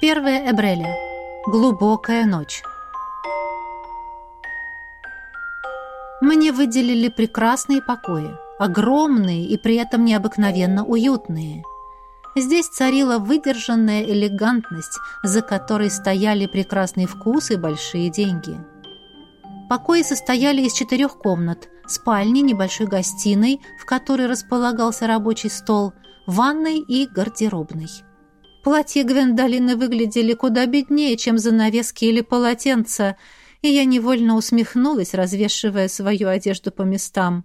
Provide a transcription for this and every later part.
Первая Эбреля. Глубокая ночь. Мне выделили прекрасные покои, огромные и при этом необыкновенно уютные. Здесь царила выдержанная элегантность, за которой стояли прекрасный вкус и большие деньги. Покои состояли из четырех комнат, спальни, небольшой гостиной, в которой располагался рабочий стол, ванной и гардеробной. Платья Гвендолины выглядели куда беднее, чем занавески или полотенца, и я невольно усмехнулась, развешивая свою одежду по местам.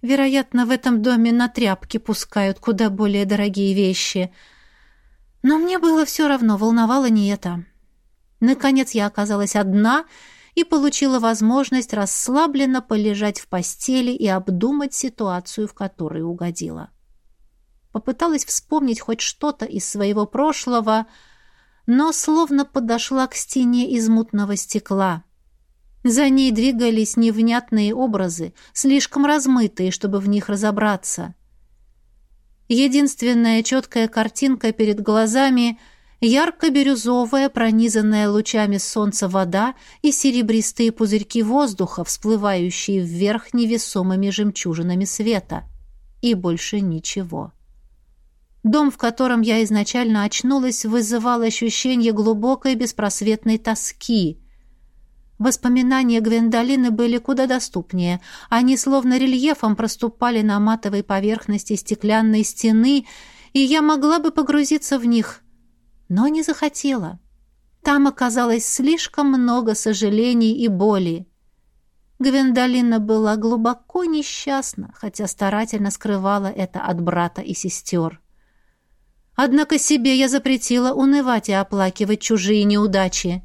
Вероятно, в этом доме на тряпки пускают куда более дорогие вещи. Но мне было все равно, волновало не это. Наконец я оказалась одна и получила возможность расслабленно полежать в постели и обдумать ситуацию, в которой угодила. Попыталась вспомнить хоть что-то из своего прошлого, но словно подошла к стене из мутного стекла. За ней двигались невнятные образы, слишком размытые, чтобы в них разобраться. Единственная четкая картинка перед глазами — ярко-бирюзовая, пронизанная лучами солнца вода и серебристые пузырьки воздуха, всплывающие вверх невесомыми жемчужинами света. И больше ничего. Дом, в котором я изначально очнулась, вызывал ощущение глубокой беспросветной тоски. Воспоминания Гвендолины были куда доступнее. Они словно рельефом проступали на матовой поверхности стеклянной стены, и я могла бы погрузиться в них, но не захотела. Там оказалось слишком много сожалений и боли. Гвендолина была глубоко несчастна, хотя старательно скрывала это от брата и сестер. Однако себе я запретила унывать и оплакивать чужие неудачи.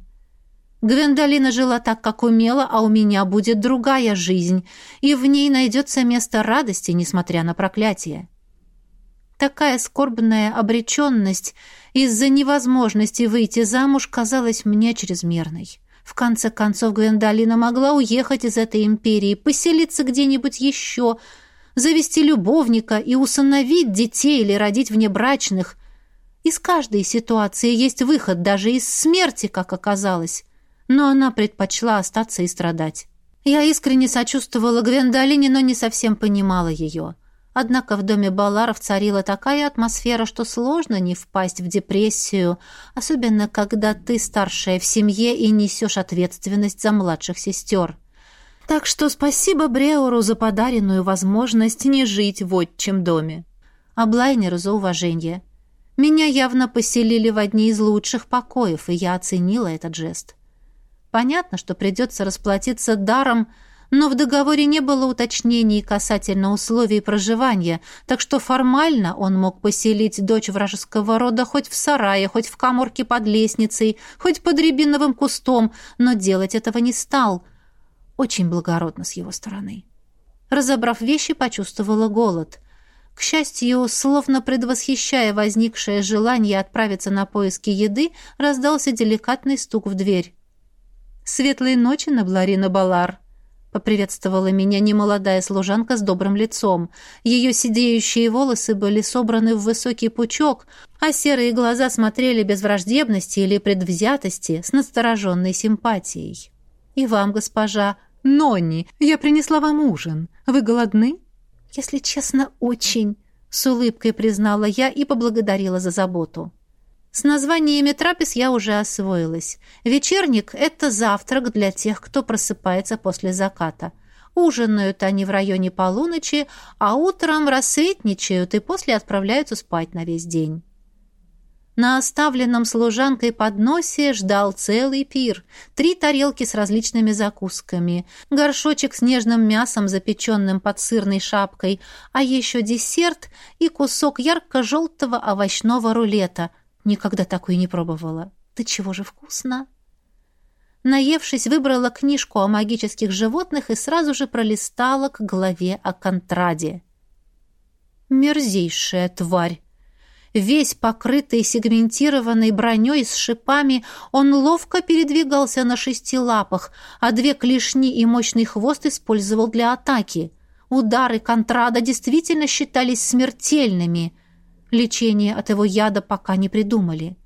Гвендолина жила так, как умела, а у меня будет другая жизнь, и в ней найдется место радости, несмотря на проклятие. Такая скорбная обреченность из-за невозможности выйти замуж казалась мне чрезмерной. В конце концов, Гвендолина могла уехать из этой империи, поселиться где-нибудь еще, завести любовника и усыновить детей или родить внебрачных. Из каждой ситуации есть выход, даже из смерти, как оказалось. Но она предпочла остаться и страдать. Я искренне сочувствовала Гвендолине, но не совсем понимала ее. Однако в доме Баларов царила такая атмосфера, что сложно не впасть в депрессию, особенно когда ты старшая в семье и несешь ответственность за младших сестер. Так что спасибо Бреуру за подаренную возможность не жить в отчим доме. А Блайнеру за уважение. Меня явно поселили в одни из лучших покоев, и я оценила этот жест. Понятно, что придется расплатиться даром, но в договоре не было уточнений касательно условий проживания, так что формально он мог поселить дочь вражеского рода хоть в сарае, хоть в каморке под лестницей, хоть под рябиновым кустом, но делать этого не стал — очень благородно с его стороны. Разобрав вещи, почувствовала голод. К счастью, словно предвосхищая возникшее желание отправиться на поиски еды, раздался деликатный стук в дверь. «Светлой ночи, Набларина Балар!» — поприветствовала меня немолодая служанка с добрым лицом. Ее сидеющие волосы были собраны в высокий пучок, а серые глаза смотрели без враждебности или предвзятости с настороженной симпатией. «И вам, госпожа!» «Нонни, я принесла вам ужин. Вы голодны?» «Если честно, очень», — с улыбкой признала я и поблагодарила за заботу. С названиями трапез я уже освоилась. Вечерник — это завтрак для тех, кто просыпается после заката. Ужинают они в районе полуночи, а утром рассветничают и после отправляются спать на весь день. На оставленном служанкой подносе ждал целый пир. Три тарелки с различными закусками, горшочек с нежным мясом, запеченным под сырной шапкой, а еще десерт и кусок ярко-желтого овощного рулета. Никогда такой не пробовала. Да чего же вкусно! Наевшись, выбрала книжку о магических животных и сразу же пролистала к главе о контраде. «Мерзейшая тварь!» Весь покрытый сегментированной броней с шипами, он ловко передвигался на шести лапах, а две клешни и мощный хвост использовал для атаки. Удары контрада действительно считались смертельными. Лечение от его яда пока не придумали.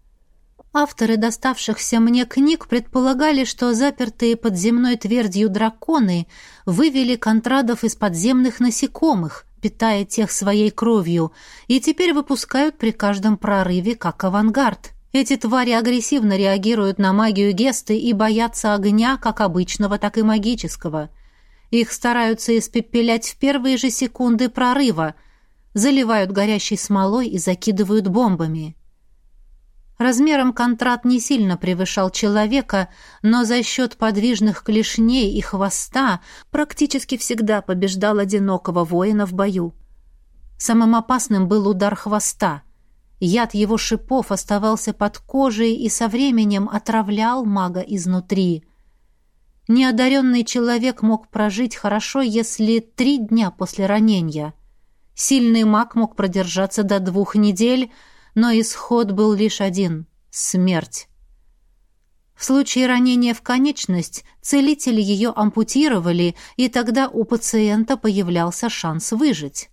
Авторы доставшихся мне книг предполагали, что запертые под земной твердью драконы вывели контрадов из подземных насекомых, питая тех своей кровью, и теперь выпускают при каждом прорыве как авангард. Эти твари агрессивно реагируют на магию Гесты и боятся огня как обычного, так и магического. Их стараются испепелять в первые же секунды прорыва, заливают горящей смолой и закидывают бомбами. Размером контрат не сильно превышал человека, но за счет подвижных клешней и хвоста практически всегда побеждал одинокого воина в бою. Самым опасным был удар хвоста. Яд его шипов оставался под кожей и со временем отравлял мага изнутри. Неодаренный человек мог прожить хорошо, если три дня после ранения. Сильный маг мог продержаться до двух недель — но исход был лишь один — смерть. В случае ранения в конечность целители ее ампутировали, и тогда у пациента появлялся шанс выжить.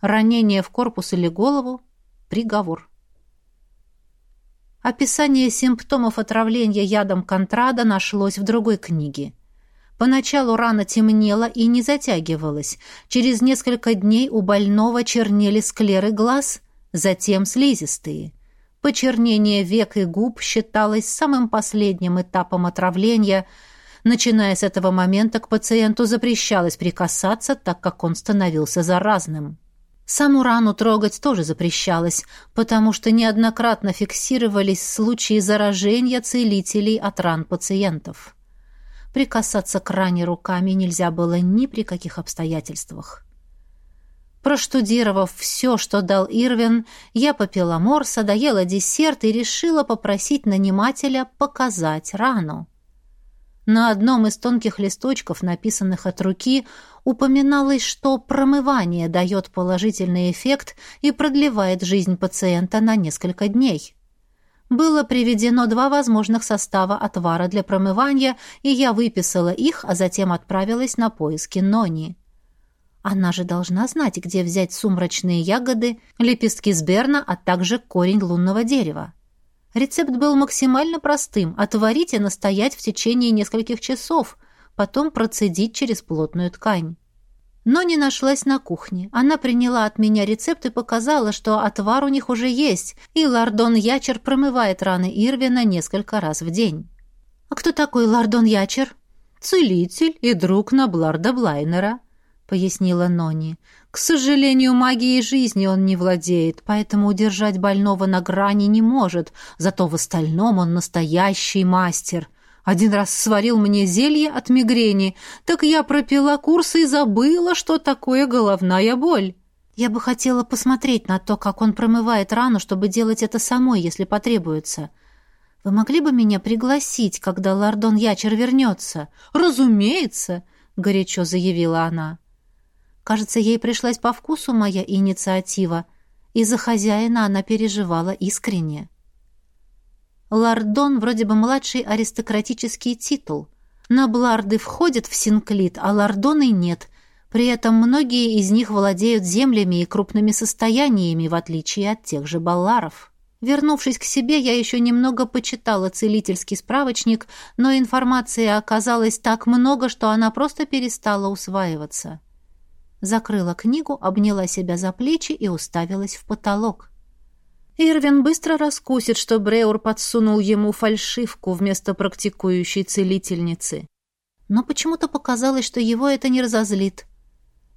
Ранение в корпус или голову — приговор. Описание симптомов отравления ядом контрада нашлось в другой книге. Поначалу рана темнела и не затягивалась. Через несколько дней у больного чернели склеры глаз — затем слизистые. Почернение век и губ считалось самым последним этапом отравления. Начиная с этого момента к пациенту запрещалось прикасаться, так как он становился заразным. Саму рану трогать тоже запрещалось, потому что неоднократно фиксировались случаи заражения целителей от ран пациентов. Прикасаться к ране руками нельзя было ни при каких обстоятельствах. Проштудировав все, что дал Ирвин, я попила морса, доела десерт и решила попросить нанимателя показать рану. На одном из тонких листочков, написанных от руки, упоминалось, что промывание дает положительный эффект и продлевает жизнь пациента на несколько дней. Было приведено два возможных состава отвара для промывания, и я выписала их, а затем отправилась на поиски Нони. Она же должна знать, где взять сумрачные ягоды, лепестки сберна, а также корень лунного дерева. Рецепт был максимально простым – отварить и настоять в течение нескольких часов, потом процедить через плотную ткань. Но не нашлась на кухне. Она приняла от меня рецепт и показала, что отвар у них уже есть, и Лардон Ячер промывает раны Ирвина несколько раз в день. «А кто такой Лардон Ячер?» «Целитель и друг Набларда Блайнера», пояснила Нони. К сожалению, магией жизни он не владеет, поэтому удержать больного на грани не может, зато в остальном он настоящий мастер. Один раз сварил мне зелье от мигрени, так я пропила курс и забыла, что такое головная боль. Я бы хотела посмотреть на то, как он промывает рану, чтобы делать это самой, если потребуется. Вы могли бы меня пригласить, когда Лордон Ячер вернется? Разумеется, горячо заявила она. Кажется, ей пришлась по вкусу моя инициатива, и за хозяина она переживала искренне. Лордон вроде бы младший аристократический титул. На Бларды входят в Синклит, а лордоны нет. При этом многие из них владеют землями и крупными состояниями, в отличие от тех же балларов. Вернувшись к себе, я еще немного почитала целительский справочник, но информации оказалось так много, что она просто перестала усваиваться закрыла книгу, обняла себя за плечи и уставилась в потолок. Ирвин быстро раскусит, что Бреур подсунул ему фальшивку вместо практикующей целительницы. Но почему-то показалось, что его это не разозлит.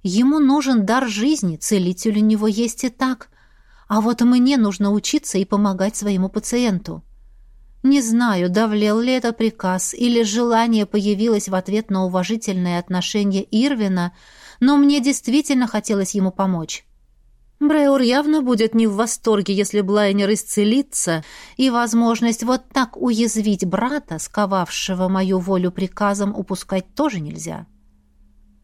Ему нужен дар жизни, целитель у него есть и так. А вот мне нужно учиться и помогать своему пациенту. Не знаю, давлел ли это приказ, или желание появилось в ответ на уважительное отношение Ирвина — но мне действительно хотелось ему помочь. Бреур явно будет не в восторге, если Блайнер исцелится, и возможность вот так уязвить брата, сковавшего мою волю приказом, упускать тоже нельзя.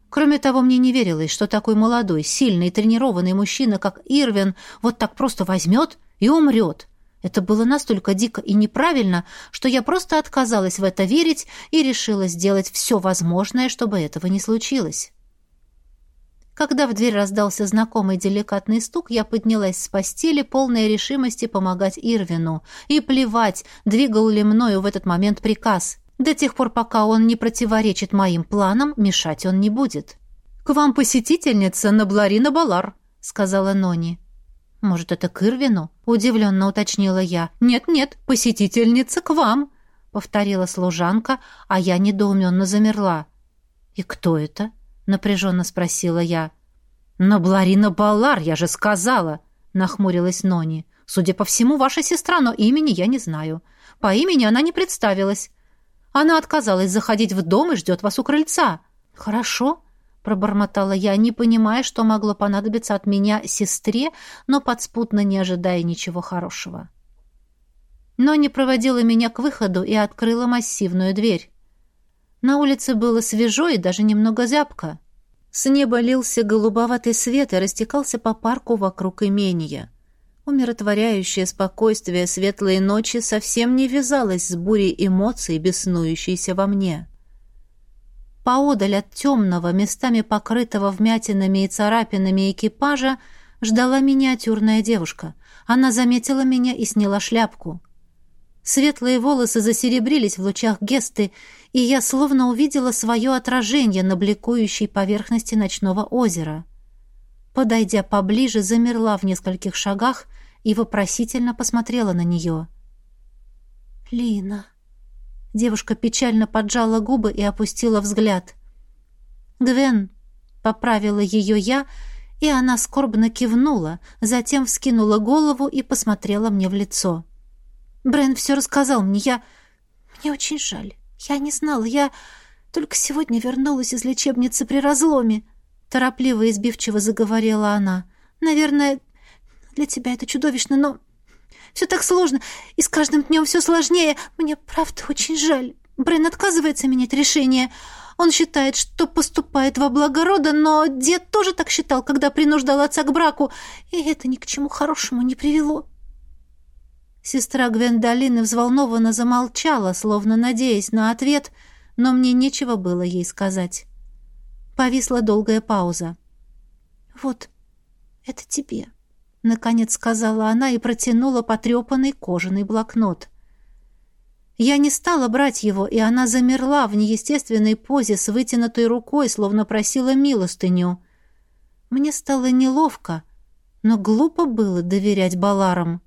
Кроме того, мне не верилось, что такой молодой, сильный, тренированный мужчина, как Ирвин, вот так просто возьмет и умрет. Это было настолько дико и неправильно, что я просто отказалась в это верить и решила сделать все возможное, чтобы этого не случилось. Когда в дверь раздался знакомый деликатный стук, я поднялась с постели, полная решимости помогать Ирвину. И плевать, двигал ли мною в этот момент приказ. До тех пор, пока он не противоречит моим планам, мешать он не будет. «К вам посетительница Набларина Балар», — сказала Нони. «Может, это к Ирвину?» — удивленно уточнила я. «Нет-нет, посетительница к вам», — повторила служанка, а я недоуменно замерла. «И кто это?» — напряженно спросила я. «Набларина Балар, я же сказала!» — нахмурилась Нони. «Судя по всему, ваша сестра, но имени я не знаю. По имени она не представилась. Она отказалась заходить в дом и ждет вас у крыльца». «Хорошо», — пробормотала я, не понимая, что могло понадобиться от меня сестре, но подспутно не ожидая ничего хорошего. Но не проводила меня к выходу и открыла массивную дверь. На улице было свежо и даже немного зябко. С неба лился голубоватый свет и растекался по парку вокруг имения. Умиротворяющее спокойствие светлой ночи совсем не вязалось с бурей эмоций, беснующейся во мне. Поодаль от темного, местами покрытого вмятинами и царапинами экипажа, ждала миниатюрная девушка. Она заметила меня и сняла шляпку. Светлые волосы засеребрились в лучах Гесты, и я словно увидела свое отражение на бликующей поверхности ночного озера. Подойдя поближе, замерла в нескольких шагах и вопросительно посмотрела на нее. «Лина». Девушка печально поджала губы и опустила взгляд. «Гвен», — поправила ее я, и она скорбно кивнула, затем вскинула голову и посмотрела мне в лицо. «Брэн все рассказал мне, я... Мне очень жаль. «Я не знала, я только сегодня вернулась из лечебницы при разломе», торопливо и избивчиво заговорила она. «Наверное, для тебя это чудовищно, но все так сложно, и с каждым днем все сложнее. Мне, правда, очень жаль. Брен отказывается менять решение. Он считает, что поступает во благо рода, но дед тоже так считал, когда принуждал отца к браку, и это ни к чему хорошему не привело. Сестра Гвендолины взволнованно замолчала, словно надеясь на ответ, но мне нечего было ей сказать. Повисла долгая пауза. «Вот, это тебе», — наконец сказала она и протянула потрепанный кожаный блокнот. Я не стала брать его, и она замерла в неестественной позе с вытянутой рукой, словно просила милостыню. Мне стало неловко, но глупо было доверять Баларам.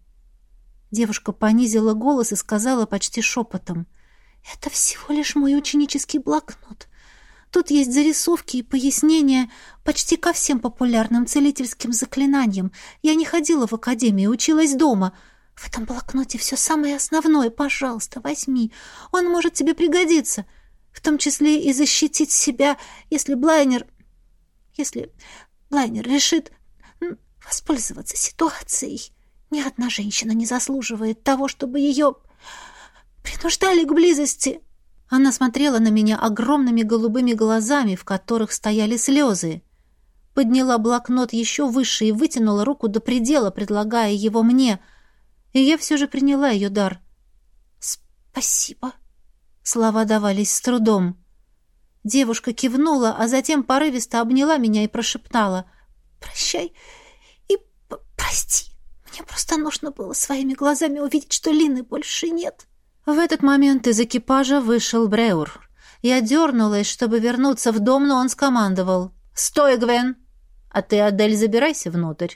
Девушка понизила голос и сказала почти шепотом. «Это всего лишь мой ученический блокнот. Тут есть зарисовки и пояснения почти ко всем популярным целительским заклинаниям. Я не ходила в академию, училась дома. В этом блокноте все самое основное. Пожалуйста, возьми. Он может тебе пригодиться. В том числе и защитить себя, если Блайнер... Если Блайнер решит воспользоваться ситуацией». Ни одна женщина не заслуживает того, чтобы ее принуждали к близости. Она смотрела на меня огромными голубыми глазами, в которых стояли слезы. Подняла блокнот еще выше и вытянула руку до предела, предлагая его мне. И я все же приняла ее дар. «Спасибо». Слова давались с трудом. Девушка кивнула, а затем порывисто обняла меня и прошептала «Прощай и прости». Просто нужно было своими глазами увидеть, что Лины больше нет. В этот момент из экипажа вышел Бреур. Я дернулась, чтобы вернуться в дом, но он скомандовал. «Стой, Гвен! А ты, Адель, забирайся внутрь».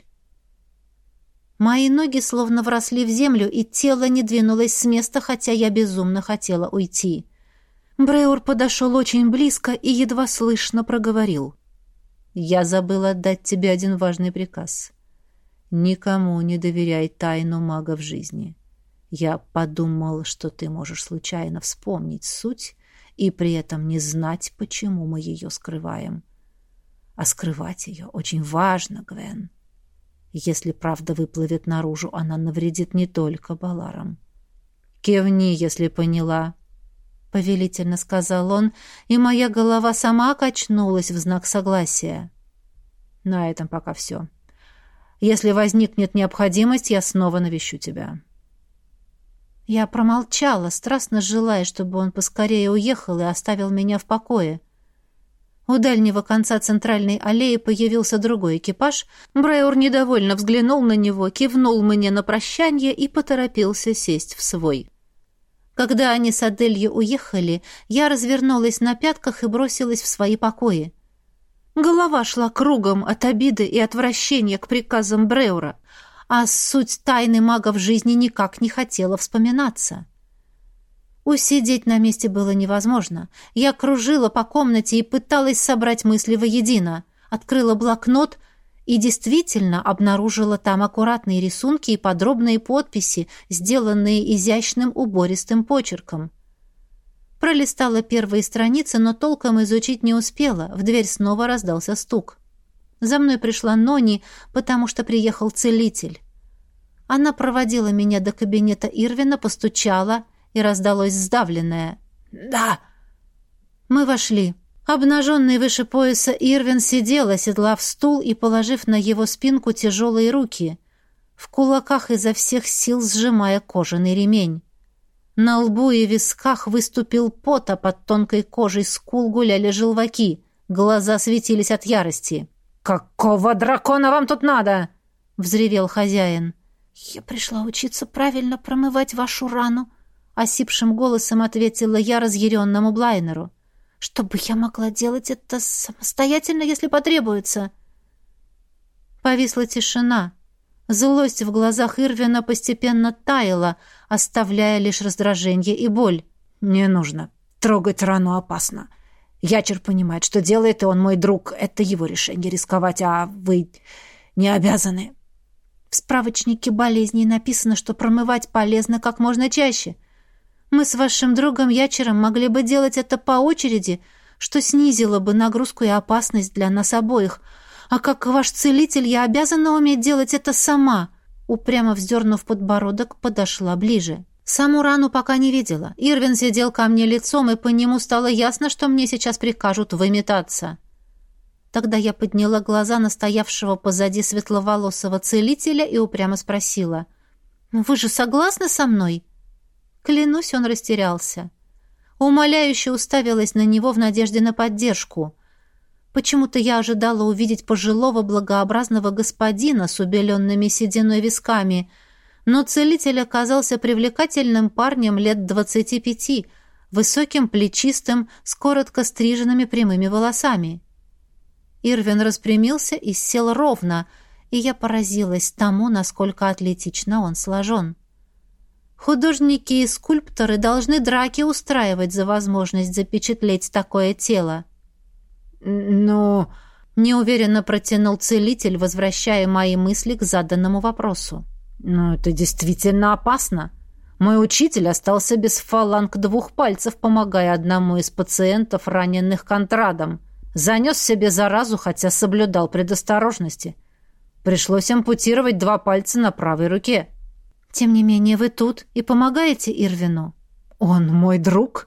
Мои ноги словно вросли в землю, и тело не двинулось с места, хотя я безумно хотела уйти. Бреур подошел очень близко и едва слышно проговорил. «Я забыл отдать тебе один важный приказ. Никому не доверяй тайну мага в жизни. Я подумал, что ты можешь случайно вспомнить суть и при этом не знать, почему мы ее скрываем. А скрывать ее очень важно, Гвен. Если правда выплывет наружу, она навредит не только Баларам. «Кивни, если поняла», — повелительно сказал он, и моя голова сама качнулась в знак согласия. На этом пока все. Если возникнет необходимость, я снова навещу тебя». Я промолчала, страстно желая, чтобы он поскорее уехал и оставил меня в покое. У дальнего конца центральной аллеи появился другой экипаж. Брайор недовольно взглянул на него, кивнул мне на прощание и поторопился сесть в свой. Когда они с Аделью уехали, я развернулась на пятках и бросилась в свои покои. Голова шла кругом от обиды и отвращения к приказам Бреура, а суть тайны мага в жизни никак не хотела вспоминаться. Усидеть на месте было невозможно. Я кружила по комнате и пыталась собрать мысли воедино. Открыла блокнот и действительно обнаружила там аккуратные рисунки и подробные подписи, сделанные изящным убористым почерком. Пролистала первые страницы, но толком изучить не успела. В дверь снова раздался стук. За мной пришла Нони, потому что приехал целитель. Она проводила меня до кабинета Ирвина, постучала, и раздалось сдавленное «Да!». Мы вошли. Обнаженный выше пояса Ирвин сидел, оседлав стул и положив на его спинку тяжелые руки, в кулаках изо всех сил сжимая кожаный ремень. На лбу и висках выступил пот, а под тонкой кожей скул гуляли желваки. Глаза светились от ярости. «Какого дракона вам тут надо?» — взревел хозяин. «Я пришла учиться правильно промывать вашу рану», — осипшим голосом ответила я разъяренному Блайнеру чтобы я могла делать это самостоятельно, если потребуется. Повисла тишина. Злость в глазах Ирвина постепенно таяла, оставляя лишь раздражение и боль. «Не нужно. Трогать рану опасно. Ячер понимает, что делает, и он мой друг. Это его решение рисковать, а вы не обязаны». В справочнике болезней написано, что промывать полезно как можно чаще — мы с вашим другом Ячером могли бы делать это по очереди, что снизило бы нагрузку и опасность для нас обоих. А как ваш целитель я обязана уметь делать это сама». Упрямо вздернув подбородок, подошла ближе. Саму рану пока не видела. Ирвин сидел ко мне лицом, и по нему стало ясно, что мне сейчас прикажут выметаться. Тогда я подняла глаза на стоявшего позади светловолосого целителя и упрямо спросила. «Вы же согласны со мной?» Клянусь, он растерялся. Умоляюще уставилась на него в надежде на поддержку. Почему-то я ожидала увидеть пожилого благообразного господина с убеленными сединой висками, но целитель оказался привлекательным парнем лет двадцати пяти, высоким, плечистым, с коротко стриженными прямыми волосами. Ирвин распрямился и сел ровно, и я поразилась тому, насколько атлетично он сложен. Художники и скульпторы должны драки устраивать за возможность запечатлеть такое тело. Но неуверенно протянул целитель, возвращая мои мысли к заданному вопросу. Но это действительно опасно. Мой учитель остался без фаланг двух пальцев, помогая одному из пациентов, раненых контрадом. Занес себе заразу, хотя соблюдал предосторожности. Пришлось ампутировать два пальца на правой руке. Тем не менее вы тут и помогаете Ирвину. Он мой друг,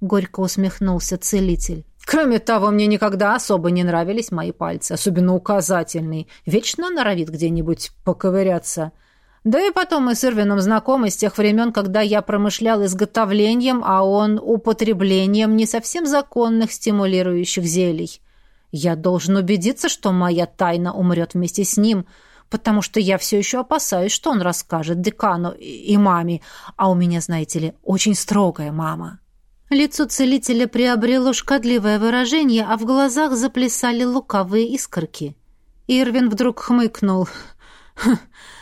горько усмехнулся целитель. Кроме того, мне никогда особо не нравились мои пальцы, особенно указательный. Вечно норовит где-нибудь поковыряться. Да и потом мы с Ирвином знакомы с тех времен, когда я промышлял изготовлением, а он употреблением не совсем законных стимулирующих зелий. Я должен убедиться, что моя тайна умрет вместе с ним — потому что я все еще опасаюсь, что он расскажет декану и маме, а у меня, знаете ли, очень строгая мама». Лицо целителя приобрело шкодливое выражение, а в глазах заплясали лукавые искорки. Ирвин вдруг хмыкнул.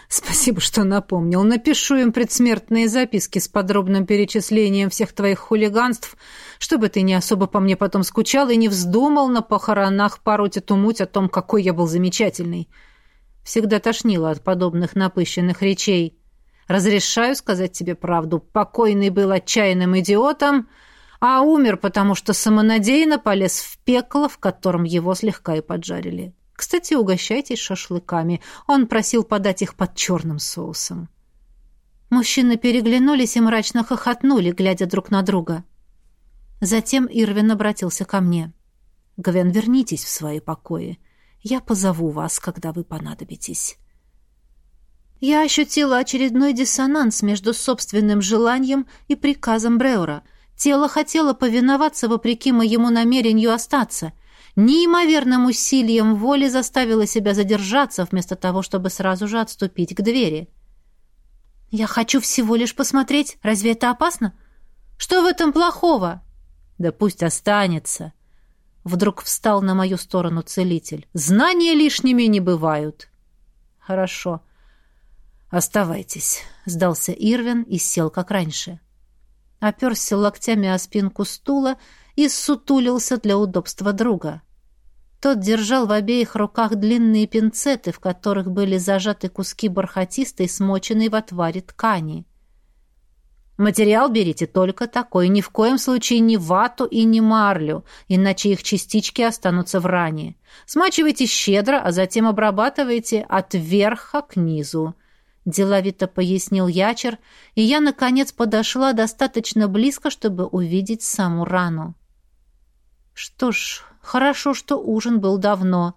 «Спасибо, что напомнил. Напишу им предсмертные записки с подробным перечислением всех твоих хулиганств, чтобы ты не особо по мне потом скучал и не вздумал на похоронах пороть эту муть о том, какой я был замечательный. Всегда тошнило от подобных напыщенных речей. Разрешаю сказать тебе правду. Покойный был отчаянным идиотом, а умер, потому что самонадеянно полез в пекло, в котором его слегка и поджарили. Кстати, угощайтесь шашлыками. Он просил подать их под черным соусом. Мужчины переглянулись и мрачно хохотнули, глядя друг на друга. Затем Ирвин обратился ко мне. «Гвен, вернитесь в свои покои. Я позову вас, когда вы понадобитесь». Я ощутила очередной диссонанс между собственным желанием и приказом Бреура. Тело хотело повиноваться вопреки моему намерению остаться. неимоверным усилием воли заставила себя задержаться, вместо того, чтобы сразу же отступить к двери. «Я хочу всего лишь посмотреть. Разве это опасно? Что в этом плохого?» «Да пусть останется». Вдруг встал на мою сторону целитель. «Знания лишними не бывают». «Хорошо. Оставайтесь», — сдался Ирвин и сел, как раньше. Оперся локтями о спинку стула и ссутулился для удобства друга. Тот держал в обеих руках длинные пинцеты, в которых были зажаты куски бархатистой, смоченной в отваре ткани. Материал берите только такой, ни в коем случае не вату и не марлю, иначе их частички останутся в ране. Смачивайте щедро, а затем обрабатывайте от верха к низу. Деловито пояснил ячер, и я, наконец, подошла достаточно близко, чтобы увидеть саму рану. Что ж, хорошо, что ужин был давно.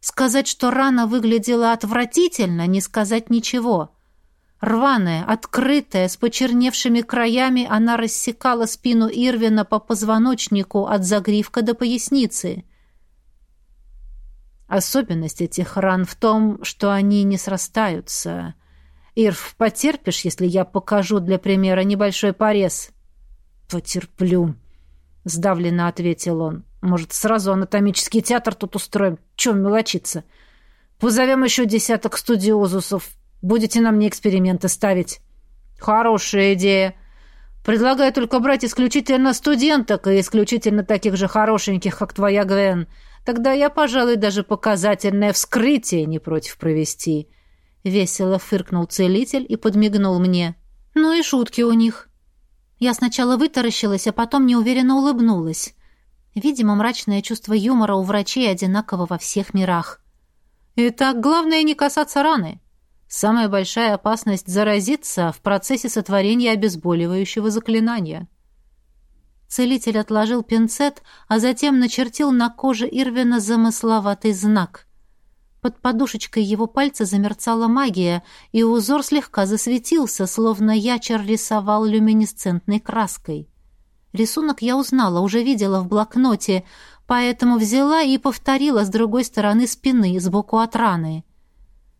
Сказать, что рана выглядела отвратительно, не сказать ничего. Рваная, открытая, с почерневшими краями, она рассекала спину Ирвина по позвоночнику от загривка до поясницы. Особенность этих ран в том, что они не срастаются. Ирв, потерпишь, если я покажу для примера небольшой порез? Потерплю, сдавленно ответил он. Может, сразу анатомический театр тут устроим? Чем мелочиться? Позовем еще десяток студиозусов. Будете на мне эксперименты ставить. Хорошая идея. Предлагаю только брать исключительно студенток и исключительно таких же хорошеньких, как твоя Гвен. Тогда я, пожалуй, даже показательное вскрытие не против провести. Весело фыркнул целитель и подмигнул мне. Ну и шутки у них. Я сначала вытаращилась, а потом неуверенно улыбнулась. Видимо, мрачное чувство юмора у врачей одинаково во всех мирах. Итак, главное не касаться раны. Самая большая опасность заразиться в процессе сотворения обезболивающего заклинания. Целитель отложил пинцет, а затем начертил на коже Ирвина замысловатый знак. Под подушечкой его пальца замерцала магия, и узор слегка засветился, словно ячер рисовал люминесцентной краской. Рисунок я узнала, уже видела в блокноте, поэтому взяла и повторила с другой стороны спины, сбоку от раны.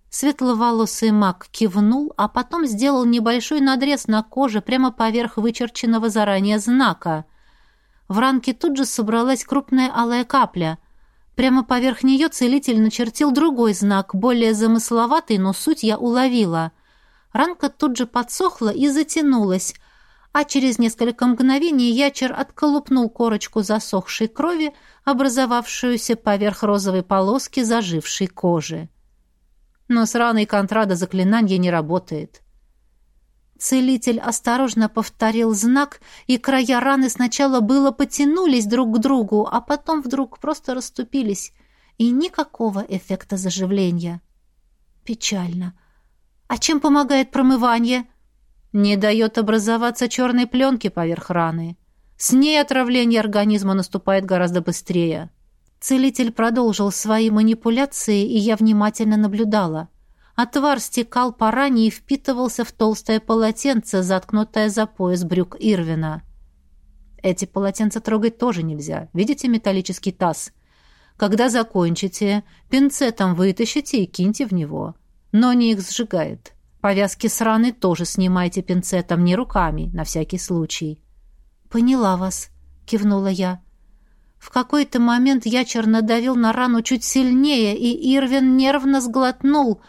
Светловолосый маг кивнул, а потом сделал небольшой надрез на коже прямо поверх вычерченного заранее знака. В ранке тут же собралась крупная алая капля. Прямо поверх нее целитель начертил другой знак, более замысловатый, но суть я уловила. Ранка тут же подсохла и затянулась, а через несколько мгновений ячер отколупнул корочку засохшей крови, образовавшуюся поверх розовой полоски зажившей кожи но с раной контрада заклинание не работает. Целитель осторожно повторил знак, и края раны сначала было потянулись друг к другу, а потом вдруг просто расступились, и никакого эффекта заживления. Печально. А чем помогает промывание? Не дает образоваться черной пленки поверх раны. С ней отравление организма наступает гораздо быстрее. Целитель продолжил свои манипуляции, и я внимательно наблюдала. Отвар стекал по ране и впитывался в толстое полотенце, заткнутое за пояс брюк Ирвина. Эти полотенца трогать тоже нельзя. Видите металлический таз? Когда закончите, пинцетом вытащите и киньте в него. Но не их сжигает. Повязки с раны тоже снимайте пинцетом, не руками, на всякий случай. «Поняла вас», — кивнула я. В какой-то момент ячер надавил на рану чуть сильнее, и Ирвин нервно сглотнул,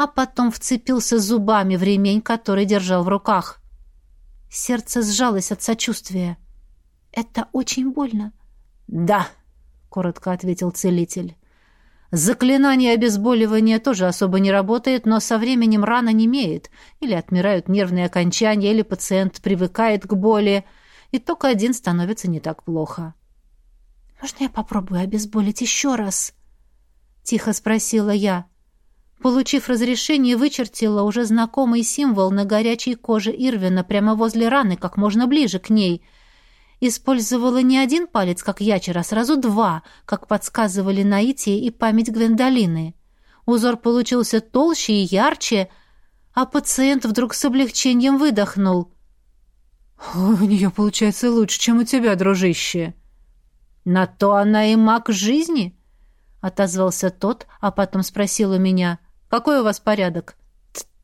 а потом вцепился зубами в ремень, который держал в руках. Сердце сжалось от сочувствия. «Это очень больно». «Да», — коротко ответил целитель. Заклинание обезболивания тоже особо не работает, но со временем рана немеет, или отмирают нервные окончания, или пациент привыкает к боли, и только один становится не так плохо. «Можно я попробую обезболить еще раз?» — тихо спросила я. Получив разрешение, вычертила уже знакомый символ на горячей коже Ирвина прямо возле раны, как можно ближе к ней. Использовала не один палец, как ячер, а сразу два, как подсказывали наитие и память Гвендолины. Узор получился толще и ярче, а пациент вдруг с облегчением выдохнул. «У нее получается лучше, чем у тебя, дружище». «На то она и маг жизни», — отозвался тот, а потом спросил у меня, «Какой у вас порядок?»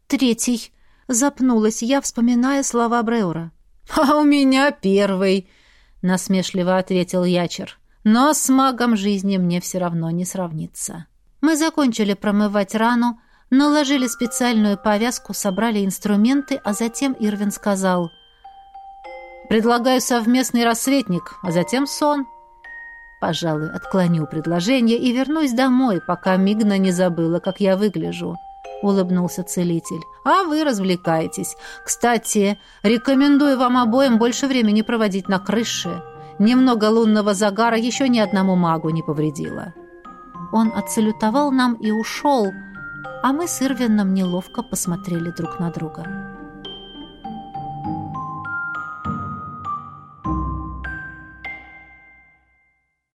«Третий», — запнулась я, вспоминая слова Бреура. «А у меня первый», — насмешливо ответил Ячер. «Но с магом жизни мне все равно не сравнится». Мы закончили промывать рану, наложили специальную повязку, собрали инструменты, а затем Ирвин сказал «Предлагаю совместный рассветник, а затем сон». Пожалуй, отклоню предложение и вернусь домой, пока Мигна не забыла, как я выгляжу. — улыбнулся целитель. «А вы развлекаетесь. Кстати, рекомендую вам обоим больше времени проводить на крыше. Немного лунного загара еще ни одному магу не повредило». Он отсалютовал нам и ушел, а мы с Ирвином неловко посмотрели друг на друга.